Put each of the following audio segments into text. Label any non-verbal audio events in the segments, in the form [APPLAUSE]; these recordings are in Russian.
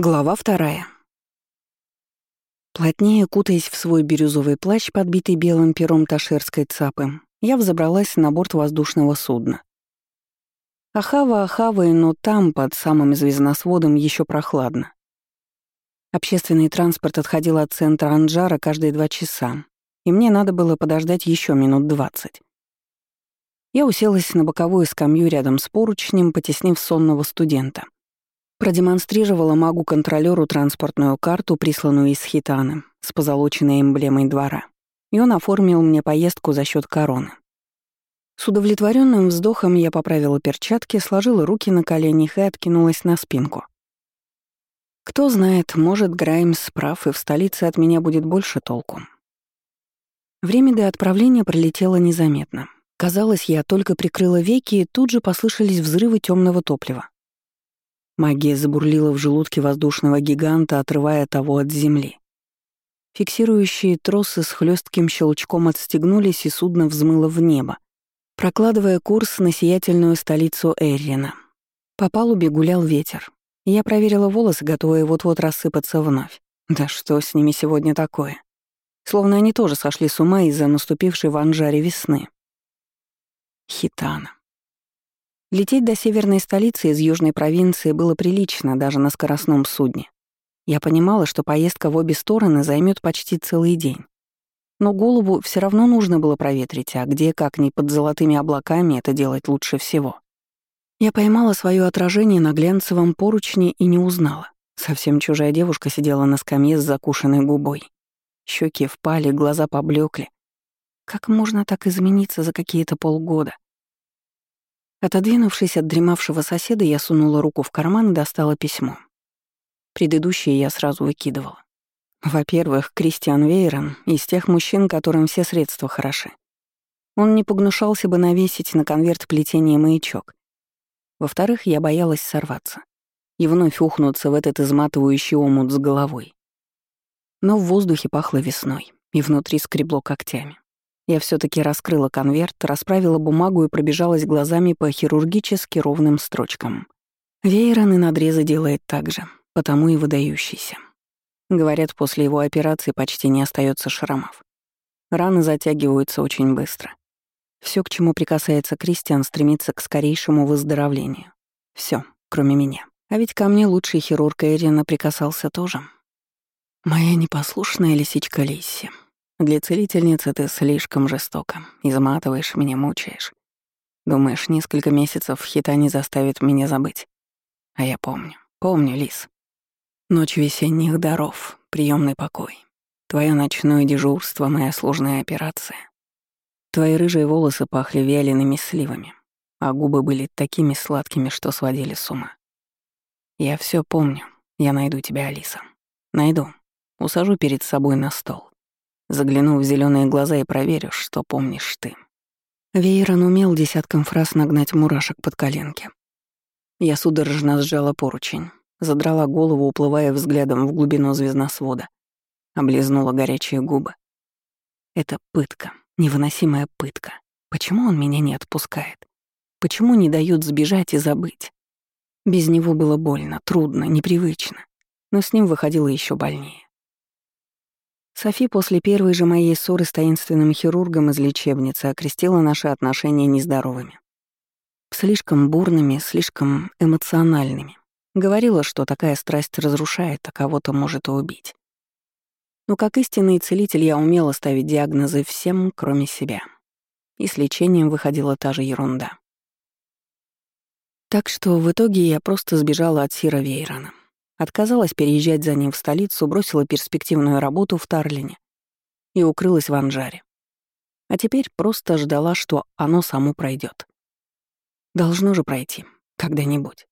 Глава вторая. Плотнее кутаясь в свой бирюзовый плащ, подбитый белым пером ташерской цапы, я взобралась на борт воздушного судна. Ахава Ахавой, но там, под самым звездносводом, еще прохладно. Общественный транспорт отходил от центра Анджара каждые два часа, и мне надо было подождать еще минут двадцать. Я уселась на боковую скамью рядом с поручнем, потеснив сонного студента — Продемонстрировала магу-контролёру транспортную карту, присланную из Хитана, с позолоченной эмблемой двора. И он оформил мне поездку за счет короны. С удовлетворенным вздохом я поправила перчатки, сложила руки на коленях и откинулась на спинку. Кто знает, может, Граймс прав, и в столице от меня будет больше толку. Время до отправления пролетело незаметно. Казалось, я только прикрыла веки, и тут же послышались взрывы темного топлива. Магия забурлила в желудке воздушного гиганта, отрывая того от земли. Фиксирующие тросы с хлестким щелчком отстегнулись, и судно взмыло в небо, прокладывая курс на сиятельную столицу Эррина. По палубе гулял ветер. Я проверила волосы, готовые вот-вот рассыпаться вновь. Да что с ними сегодня такое? Словно они тоже сошли с ума из-за наступившей в Анжаре весны. Хитана. Лететь до северной столицы из южной провинции было прилично даже на скоростном судне. Я понимала, что поездка в обе стороны займет почти целый день. Но голову все равно нужно было проветрить, а где, как ни под золотыми облаками, это делать лучше всего. Я поймала свое отражение на глянцевом поручне и не узнала. Совсем чужая девушка сидела на скамье с закушенной губой. Щеки впали, глаза поблекли. Как можно так измениться за какие-то полгода? Отодвинувшись от дремавшего соседа, я сунула руку в карман и достала письмо. Предыдущее я сразу выкидывала. Во-первых, Кристиан Вейрон из тех мужчин, которым все средства хороши. Он не погнушался бы навесить на конверт плетение маячок. Во-вторых, я боялась сорваться и вновь ухнуться в этот изматывающий омут с головой. Но в воздухе пахло весной, и внутри скребло когтями. Я все таки раскрыла конверт, расправила бумагу и пробежалась глазами по хирургически ровным строчкам. Вейрон и надрезы делает так же, потому и выдающийся. Говорят, после его операции почти не остается шрамов. Раны затягиваются очень быстро. Все, к чему прикасается Кристиан, стремится к скорейшему выздоровлению. Все, кроме меня. А ведь ко мне лучший хирург Эрина прикасался тоже. Моя непослушная лисичка Лисси. Для целительницы ты слишком жестока, изматываешь меня, мучаешь. Думаешь, несколько месяцев хита не заставит меня забыть? А я помню, помню, Лис. Ночь весенних даров, приемный покой. Твое ночное дежурство, моя сложная операция. Твои рыжие волосы пахли вялеными сливами, а губы были такими сладкими, что сводили с ума. Я все помню. Я найду тебя, Алиса. Найду. Усажу перед собой на стол. Загляну в зеленые глаза и проверю, что помнишь ты. Вейрон умел десятком фраз нагнать мурашек под коленки. Я судорожно сжала поручень, задрала голову, уплывая взглядом в глубину звездносвода, облизнула горячие губы. Это пытка, невыносимая пытка. Почему он меня не отпускает? Почему не дают сбежать и забыть? Без него было больно, трудно, непривычно, но с ним выходило еще больнее. Софи после первой же моей ссоры с таинственным хирургом из лечебницы окрестила наши отношения нездоровыми. Слишком бурными, слишком эмоциональными. Говорила, что такая страсть разрушает, а кого-то может и убить. Но как истинный целитель я умела ставить диагнозы всем, кроме себя. И с лечением выходила та же ерунда. Так что в итоге я просто сбежала от Сира Вейрона. Отказалась переезжать за ним в столицу, бросила перспективную работу в Тарлине и укрылась в Анжаре. А теперь просто ждала, что оно само пройдет. Должно же пройти. Когда-нибудь.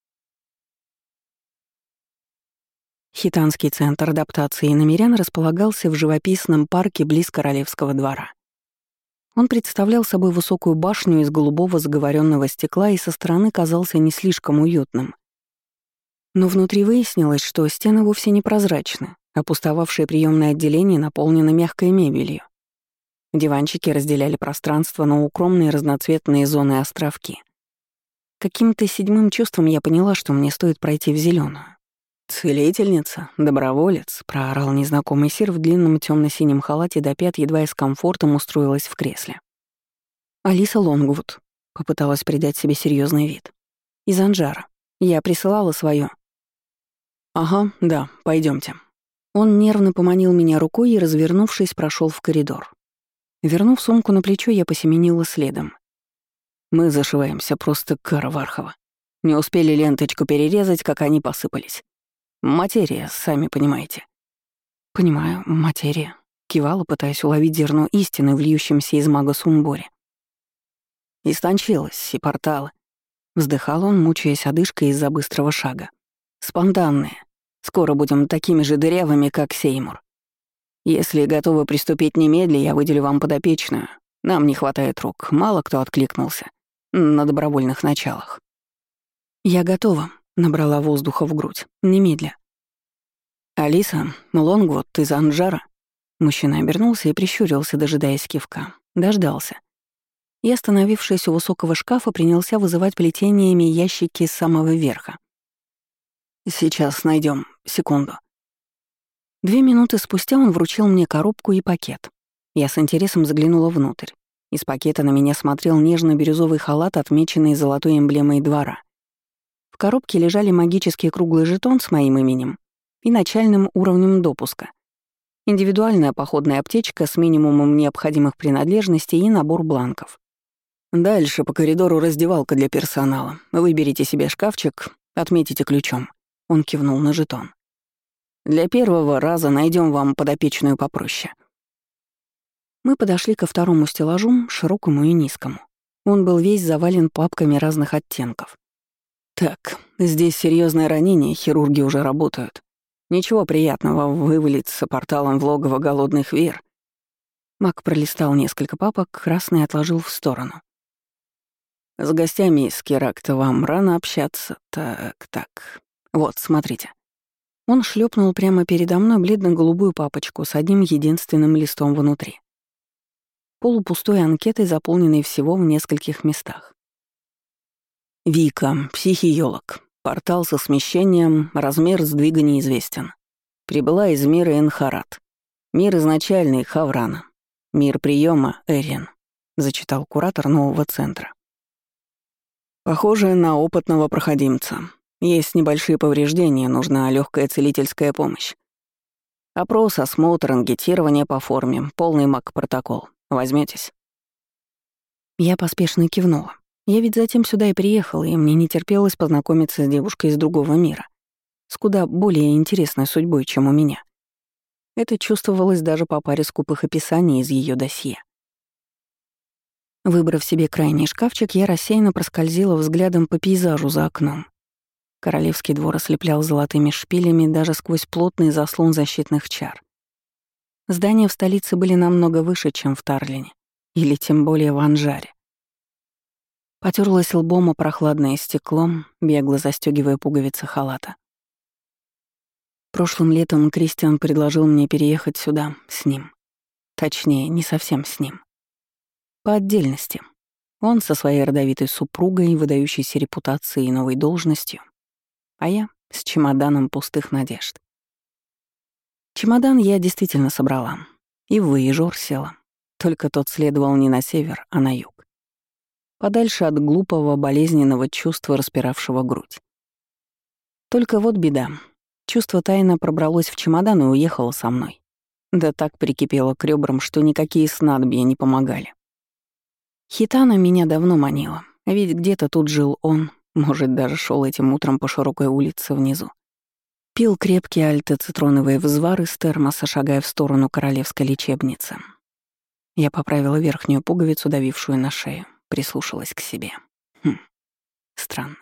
Хитанский центр адаптации намерян располагался в живописном парке близ Королевского двора. Он представлял собой высокую башню из голубого заговоренного стекла и со стороны казался не слишком уютным — но внутри выяснилось, что стены вовсе не прозрачны, а пустовавшее приемное отделение наполнено мягкой мебелью. Диванчики разделяли пространство на укромные разноцветные зоны островки. Каким-то седьмым чувством я поняла, что мне стоит пройти в зеленую. «Целительница, доброволец», — проорал незнакомый сир в длинном темно синем халате до пят, едва и с комфортом устроилась в кресле. «Алиса Лонгвуд», — попыталась придать себе серьезный вид. «Из Анжара. Я присылала свое. «Ага, да, пойдемте. Он нервно поманил меня рукой и, развернувшись, прошел в коридор. Вернув сумку на плечо, я посеменила следом. Мы зашиваемся просто кара Вархова. Не успели ленточку перерезать, как они посыпались. Материя, сами понимаете. Понимаю, материя. Кивала, пытаясь уловить зерно истины в из мага Сумборе. Истончилась, и порталы. Вздыхал он, мучаясь одышкой из-за быстрого шага. Спонтанные. Скоро будем такими же дырявыми, как Сеймур. Если готовы приступить немедля, я выделю вам подопечную. Нам не хватает рук, мало кто откликнулся. На добровольных началах. «Я готова», — набрала воздуха в грудь. «Немедля». «Алиса, Лонгвуд, ты за Анжара?» Мужчина обернулся и прищурился, дожидаясь кивка. Дождался. И, остановившись у высокого шкафа, принялся вызывать плетениями ящики с самого верха. «Сейчас найдем. Секунду». Две минуты спустя он вручил мне коробку и пакет. Я с интересом заглянула внутрь. Из пакета на меня смотрел нежно-бирюзовый халат, отмеченный золотой эмблемой двора. В коробке лежали магический круглый жетон с моим именем и начальным уровнем допуска. Индивидуальная походная аптечка с минимумом необходимых принадлежностей и набор бланков. Дальше по коридору раздевалка для персонала. Выберите себе шкафчик, отметите ключом. Он кивнул на жетон. «Для первого раза найдем вам подопечную попроще». Мы подошли ко второму стеллажу, широкому и низкому. Он был весь завален папками разных оттенков. «Так, здесь серьезное ранение, хирурги уже работают. Ничего приятного вывалиться порталом в логово голодных вер». Мак пролистал несколько папок, красный отложил в сторону. «С гостями из Керакта вам рано общаться. Так, так. Вот, смотрите. Он шлепнул прямо передо мной бледно-голубую папочку с одним единственным листом внутри. Полупустой анкетой, заполненной всего в нескольких местах. Вика, психиолог. Портал со смещением, размер сдвига неизвестен. Прибыла из мира Энхарат. Мир изначальный — Хаврана. Мир приема Эрин. Зачитал куратор нового центра. Похоже на опытного проходимца. Есть небольшие повреждения, нужна легкая целительская помощь. Опрос, осмотр, ангетирование по форме, полный маг-протокол. Возьметесь? Я поспешно кивнула. Я ведь затем сюда и приехала, и мне не терпелось познакомиться с девушкой из другого мира, с куда более интересной судьбой, чем у меня. Это чувствовалось даже по паре скупых описаний из ее досье. Выбрав себе крайний шкафчик, я рассеянно проскользила взглядом по пейзажу за окном. Королевский двор ослеплял золотыми шпилями даже сквозь плотный заслон защитных чар. Здания в столице были намного выше, чем в Тарлине, или тем более в Анжаре. Потерлась лбом о прохладное стекло, бегло застегивая пуговицы халата. Прошлым летом Кристиан предложил мне переехать сюда с ним. Точнее, не совсем с ним. По отдельности. Он со своей родовитой супругой, выдающейся репутацией и новой должностью, а я с чемоданом пустых надежд. Чемодан я действительно собрала. И в Воежор села. Только тот следовал не на север, а на юг. Подальше от глупого, болезненного чувства, распиравшего грудь. Только вот беда. Чувство тайно пробралось в чемодан и уехало со мной. Да так прикипело к ребрам, что никакие снадобья не помогали. Хитана меня давно манила, ведь где-то тут жил он, может, даже шел этим утром по широкой улице внизу. Пил крепкие альтоцитроновые взвары из термоса, шагая в сторону королевской лечебницы. Я поправила верхнюю пуговицу, давившую на шею, прислушалась к себе. Хм, странно.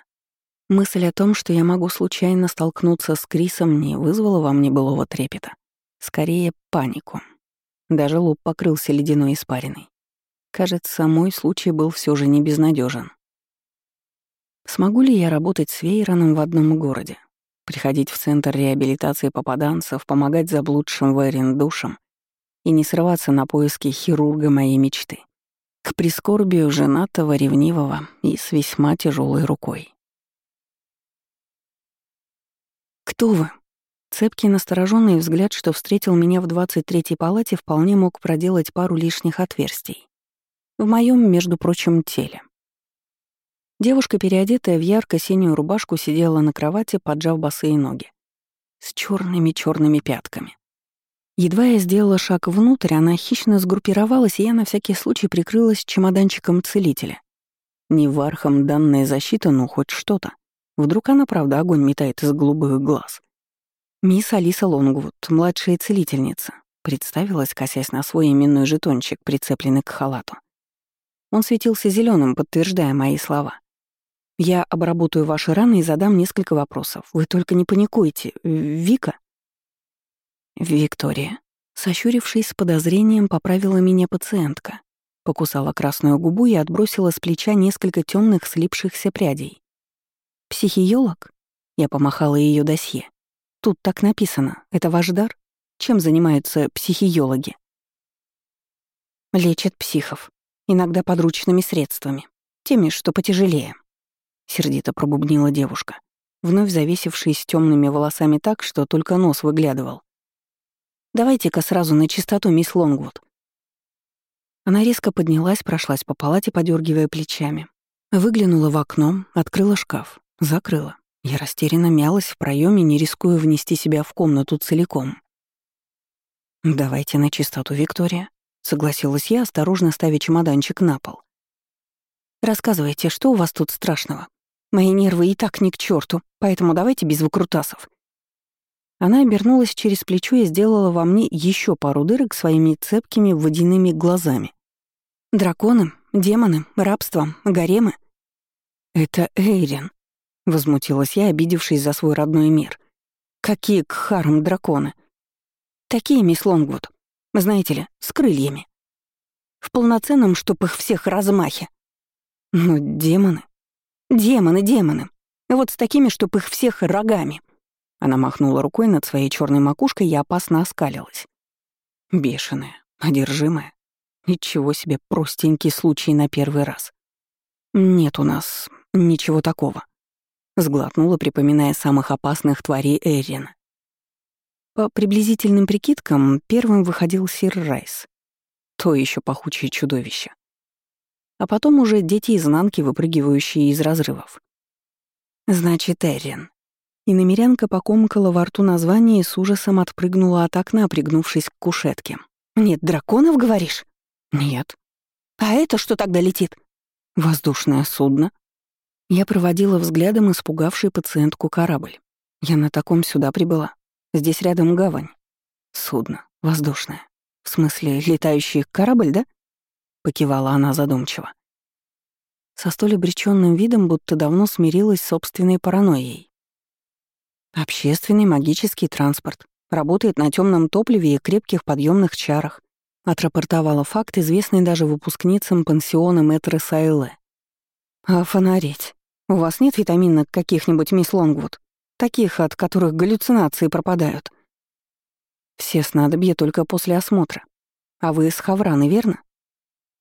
Мысль о том, что я могу случайно столкнуться с Крисом, не вызвала во мне былого трепета. Скорее, панику. Даже лоб покрылся ледяной испариной. Кажется, мой случай был все же не безнадежен. Смогу ли я работать с Вейроном в одном городе? Приходить в центр реабилитации попаданцев, помогать заблудшим Вейрин душам и не срываться на поиски хирурга моей мечты? К прискорбию женатого, ревнивого и с весьма тяжелой рукой. «Кто вы?» Цепкий настороженный взгляд, что встретил меня в 23-й палате, вполне мог проделать пару лишних отверстий. В моем, между прочим, теле. Девушка, переодетая в ярко-синюю рубашку, сидела на кровати, поджав босые ноги. С черными черными пятками. Едва я сделала шаг внутрь, она хищно сгруппировалась, и я на всякий случай прикрылась чемоданчиком целителя. Не вархом данная защита, но хоть что-то. Вдруг она, правда, огонь метает из голубых глаз. «Мисс Алиса Лонгвуд, младшая целительница», представилась, косясь на свой именной жетончик, прицепленный к халату. Он светился зеленым, подтверждая мои слова. «Я обработаю ваши раны и задам несколько вопросов. Вы только не паникуйте. Вика?» «Виктория», сощурившись с подозрением, поправила меня пациентка, покусала красную губу и отбросила с плеча несколько темных слипшихся прядей. «Психиолог?» Я помахала ее досье. «Тут так написано. Это ваш дар? Чем занимаются психиологи?» «Лечат психов. Иногда подручными средствами. Теми, что потяжелее», — сердито пробубнила девушка, вновь завесившись темными волосами так, что только нос выглядывал. «Давайте-ка сразу на чистоту, мисс Лонгвуд». Она резко поднялась, прошлась по палате, подергивая плечами. Выглянула в окно, открыла шкаф. Закрыла. Я растерянно мялась в проеме, не рискуя внести себя в комнату целиком. «Давайте на чистоту, Виктория», — согласилась я, осторожно ставя чемоданчик на пол. «Рассказывайте, что у вас тут страшного? Мои нервы и так ни к черту, поэтому давайте без выкрутасов». Она обернулась через плечо и сделала во мне еще пару дырок своими цепкими водяными глазами. «Драконы, демоны, рабство, гаремы?» «Это Эйрин», — возмутилась я, обидевшись за свой родной мир. «Какие кхарм драконы?» «Такие, мисс Лонгвуд. Знаете ли, с крыльями. В полноценном, чтоб их всех размахе. Ну, демоны. Демоны, демоны. Вот с такими, чтоб их всех рогами». Она махнула рукой над своей черной макушкой и опасно оскалилась. Бешеная, одержимая. Ничего себе простенький случай на первый раз. Нет у нас ничего такого. Сглотнула, припоминая самых опасных тварей Эрин. По приблизительным прикидкам, первым выходил Сир Райс. То еще пахучее чудовище. А потом уже дети изнанки, выпрыгивающие из разрывов. Значит, Эрин. И намерянка покомкала во рту название и с ужасом отпрыгнула от окна, пригнувшись к кушетке. «Нет, драконов, говоришь?» «Нет». «А это что тогда летит?» «Воздушное судно», я проводила взглядом испугавший пациентку корабль. Я на таком сюда прибыла. Здесь рядом гавань. Судно. Воздушное. В смысле, летающий корабль, да? Покивала она задумчиво. Со столь обреченным видом, будто давно смирилась с собственной паранойей. Общественный магический транспорт. Работает на темном топливе и крепких подъемных чарах. Отрапортовала факт, известный даже выпускницам пансиона Мэтра Сайле. А фонарить? У вас нет витаминок каких-нибудь, мисс Лонгвуд? Таких, от которых галлюцинации пропадают? Все снадобья только после осмотра. А вы из Хавраны, верно?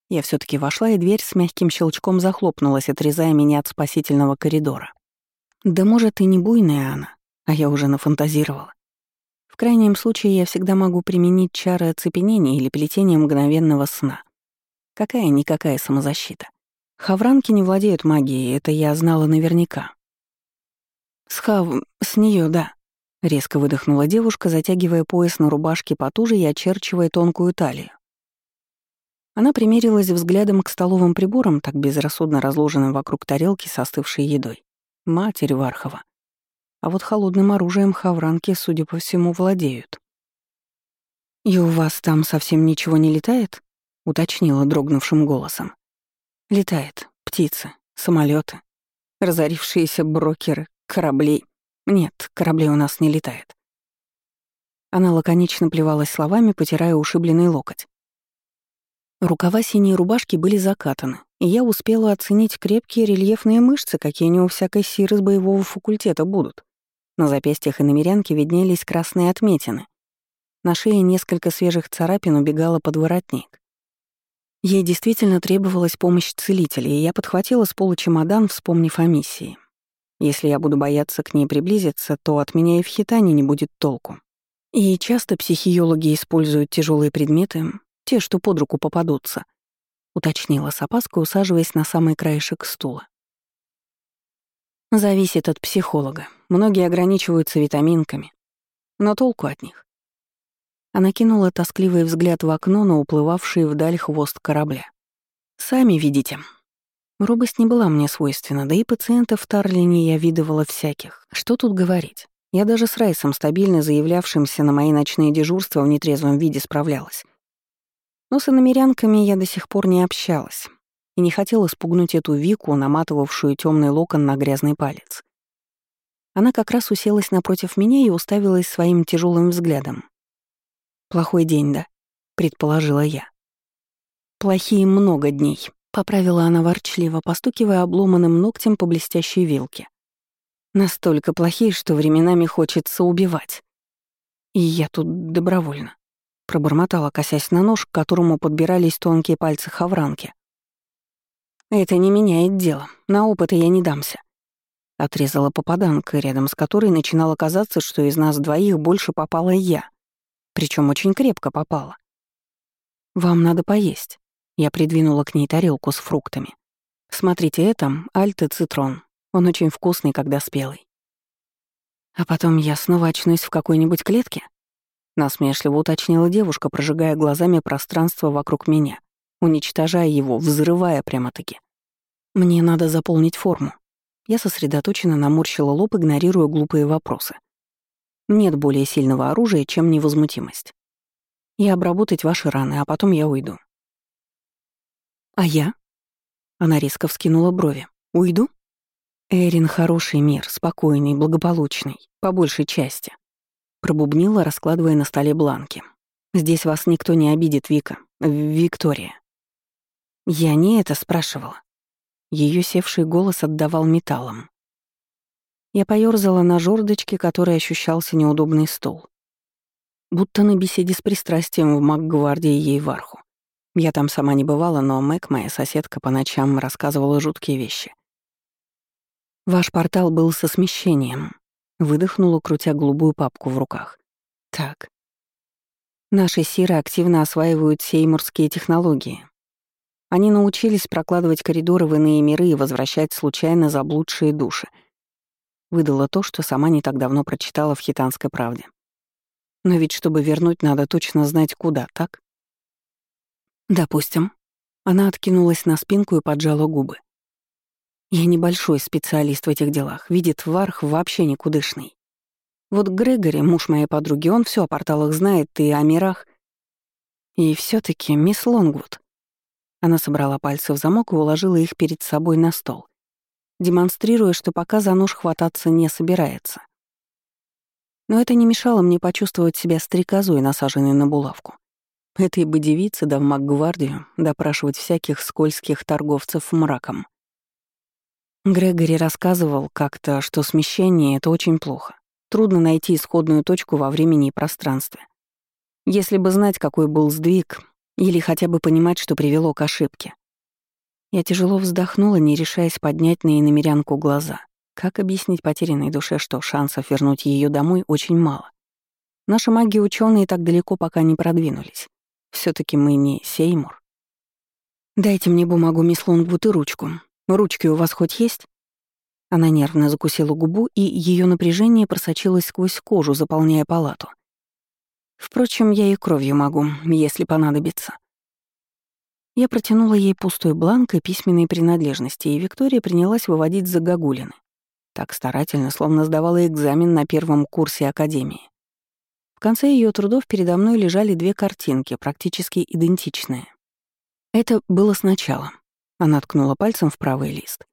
Я все таки вошла, и дверь с мягким щелчком захлопнулась, отрезая меня от спасительного коридора. Да может, и не буйная она, а я уже нафантазировала. В крайнем случае я всегда могу применить чары оцепенения или плетения мгновенного сна. Какая-никакая самозащита. Хавранки не владеют магией, это я знала наверняка. «С Хав... с нее, да», — резко выдохнула девушка, затягивая пояс на рубашке потуже и очерчивая тонкую талию. Она примерилась взглядом к столовым приборам, так безрассудно разложенным вокруг тарелки с остывшей едой. Матерь Вархова. А вот холодным оружием хавранки, судя по всему, владеют. «И у вас там совсем ничего не летает?» — уточнила дрогнувшим голосом. Летает. Птицы, самолеты, разорившиеся брокеры, корабли. Нет, кораблей у нас не летает. Она лаконично плевалась словами, потирая ушибленный локоть. Рукава синей рубашки были закатаны, и я успела оценить крепкие рельефные мышцы, какие не у всякой сиры с боевого факультета будут. На запястьях и намерянке виднелись красные отметины. На шее несколько свежих царапин убегала под воротник. Ей действительно требовалась помощь целителя, и я подхватила с пола чемодан, вспомнив о миссии. Если я буду бояться к ней приблизиться, то от меня и в хитане не будет толку. И часто психиологи используют тяжелые предметы, те, что под руку попадутся, уточнила с опаской, усаживаясь на самый краешек стула. Зависит от психолога. Многие ограничиваются витаминками. Но толку от них. Она кинула тоскливый взгляд в окно на уплывавший вдаль хвост корабля. «Сами видите». Робость не была мне свойственна, да и пациентов в Тарлине я видывала всяких. Что тут говорить? Я даже с Райсом, стабильно заявлявшимся на мои ночные дежурства в нетрезвом виде, справлялась. Но с иномерянками я до сих пор не общалась и не хотела спугнуть эту Вику, наматывавшую темный локон на грязный палец. Она как раз уселась напротив меня и уставилась своим тяжелым взглядом. «Плохой день, да?» — предположила я. «Плохие много дней», — поправила она ворчливо, постукивая обломанным ногтем по блестящей вилке. «Настолько плохие, что временами хочется убивать. И я тут добровольно», — пробормотала, косясь на нож, к которому подбирались тонкие пальцы хавранки. «Это не меняет дело. На опыты я не дамся». Отрезала попаданка, рядом с которой начинало казаться, что из нас двоих больше попала я. Причем очень крепко попала. «Вам надо поесть». Я придвинула к ней тарелку с фруктами. «Смотрите, это альте цитрон. Он очень вкусный, когда спелый». «А потом я снова очнусь в какой-нибудь клетке?» Насмешливо уточнила девушка, прожигая глазами пространство вокруг меня, уничтожая его, взрывая прямо-таки. «Мне надо заполнить форму». Я сосредоточенно наморщила лоб, игнорируя глупые вопросы. Нет более сильного оружия, чем невозмутимость. И обработать ваши раны, а потом я уйду. А я? Она резко вскинула брови. Уйду? Эрин хороший мир, спокойный, благополучный, по большей части. Пробубнила, раскладывая на столе бланки. Здесь вас никто не обидит, Вика. Виктория. Я не это спрашивала. Ее севший голос отдавал металлом. Я поёрзала на жердочке, которой ощущался неудобный стул. Будто на беседе с пристрастием в Макгвардии ей варху. Я там сама не бывала, но Мэг, моя соседка, по ночам рассказывала жуткие вещи. «Ваш портал был со смещением», — выдохнула, крутя голубую папку в руках. «Так. Наши сиры активно осваивают сеймурские технологии. Они научились прокладывать коридоры в иные миры и возвращать случайно заблудшие души — Выдала то, что сама не так давно прочитала в «Хитанской правде». Но ведь чтобы вернуть, надо точно знать, куда, так? Допустим. Она откинулась на спинку и поджала губы. Я небольшой специалист в этих делах, видит Варх вообще никудышный. Вот Грегори, муж моей подруги, он все о порталах знает и о мирах. И все таки мисс Лонгвуд. Она собрала пальцы в замок и уложила их перед собой на стол демонстрируя, что пока за нож хвататься не собирается. Но это не мешало мне почувствовать себя стрекозой, насаженной на булавку. Этой бы девице, да в Макгвардию, допрашивать всяких скользких торговцев мраком. Грегори рассказывал как-то, что смещение — это очень плохо. Трудно найти исходную точку во времени и пространстве. Если бы знать, какой был сдвиг, или хотя бы понимать, что привело к ошибке, я тяжело вздохнула, не решаясь поднять на иномерянку глаза. Как объяснить потерянной душе, что шансов вернуть ее домой очень мало? Наши маги ученые так далеко пока не продвинулись. все таки мы не Сеймур. «Дайте мне бумагу, мисс Лонгвуд, и ручку. Ручки у вас хоть есть?» Она нервно закусила губу, и ее напряжение просочилось сквозь кожу, заполняя палату. Впрочем, я и кровью могу, если понадобится. Я протянула ей пустой бланк и письменные принадлежности, и Виктория принялась выводить загогулины. Так старательно, словно сдавала экзамен на первом курсе академии. В конце ее трудов передо мной лежали две картинки, практически идентичные. Это было сначала. Она ткнула пальцем в правый лист.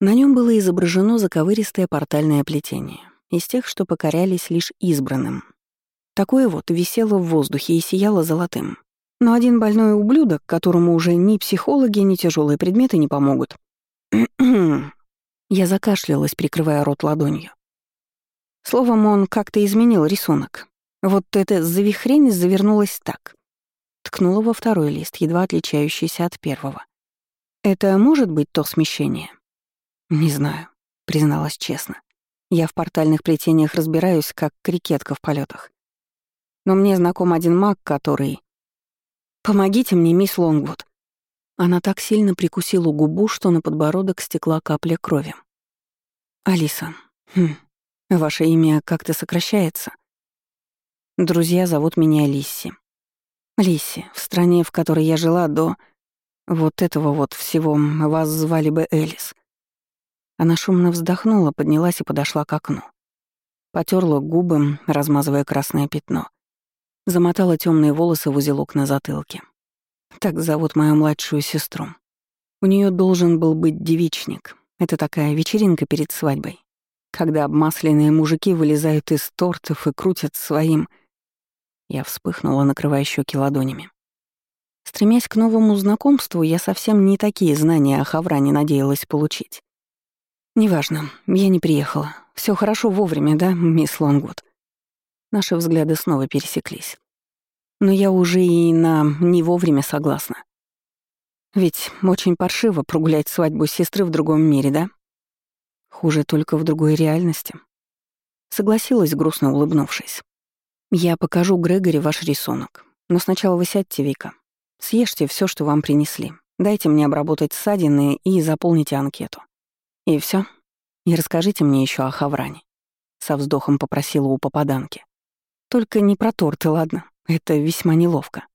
На нем было изображено заковыристое портальное плетение, из тех, что покорялись лишь избранным. Такое вот висело в воздухе и сияло золотым. Но один больной ублюдок, которому уже ни психологи, ни тяжелые предметы не помогут. [CLEARS THROAT] Я закашлялась, прикрывая рот ладонью. Словом, он как-то изменил рисунок. Вот эта завихрень завернулась так. Ткнула во второй лист, едва отличающийся от первого. Это может быть то смещение? Не знаю. призналась честно. Я в портальных плетениях разбираюсь, как крикетка в полетах. Но мне знаком один маг, который... «Помогите мне, мисс Лонгвуд». Она так сильно прикусила губу, что на подбородок стекла капля крови. «Алиса, хм, ваше имя как-то сокращается?» «Друзья зовут меня Лисси. Лисси, в стране, в которой я жила до... Вот этого вот всего вас звали бы Элис. Она шумно вздохнула, поднялась и подошла к окну. Потерла губы, размазывая красное пятно. Замотала темные волосы в узелок на затылке. Так зовут мою младшую сестру. У нее должен был быть девичник. Это такая вечеринка перед свадьбой, когда обмасленные мужики вылезают из тортов и крутят своим... Я вспыхнула, накрывая щеки ладонями. Стремясь к новому знакомству, я совсем не такие знания о Хавране надеялась получить. «Неважно, я не приехала. Все хорошо вовремя, да, мисс Лонгвуд?» Наши взгляды снова пересеклись. Но я уже и на «не вовремя» согласна. Ведь очень паршиво прогулять свадьбу сестры в другом мире, да? Хуже только в другой реальности. Согласилась, грустно улыбнувшись. Я покажу Грегори ваш рисунок. Но сначала вы сядьте, Вика. Съешьте все, что вам принесли. Дайте мне обработать ссадины и заполните анкету. И все. И расскажите мне еще о Хавране. Со вздохом попросила у попаданки. Только не про торты, ладно? Это весьма неловко.